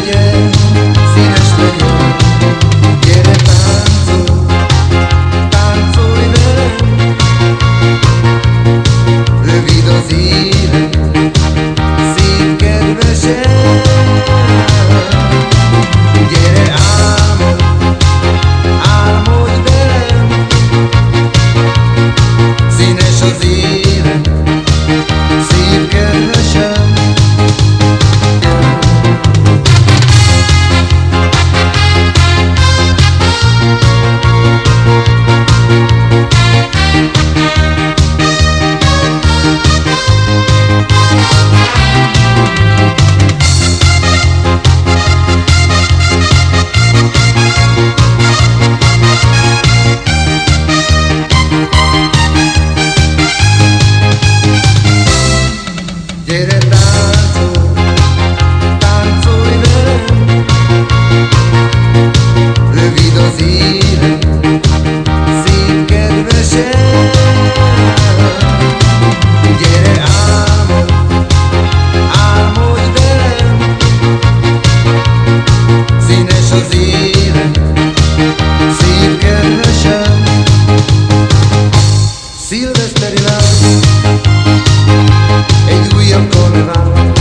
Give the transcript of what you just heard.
ayer. Silvesteridad e Julian Coleman.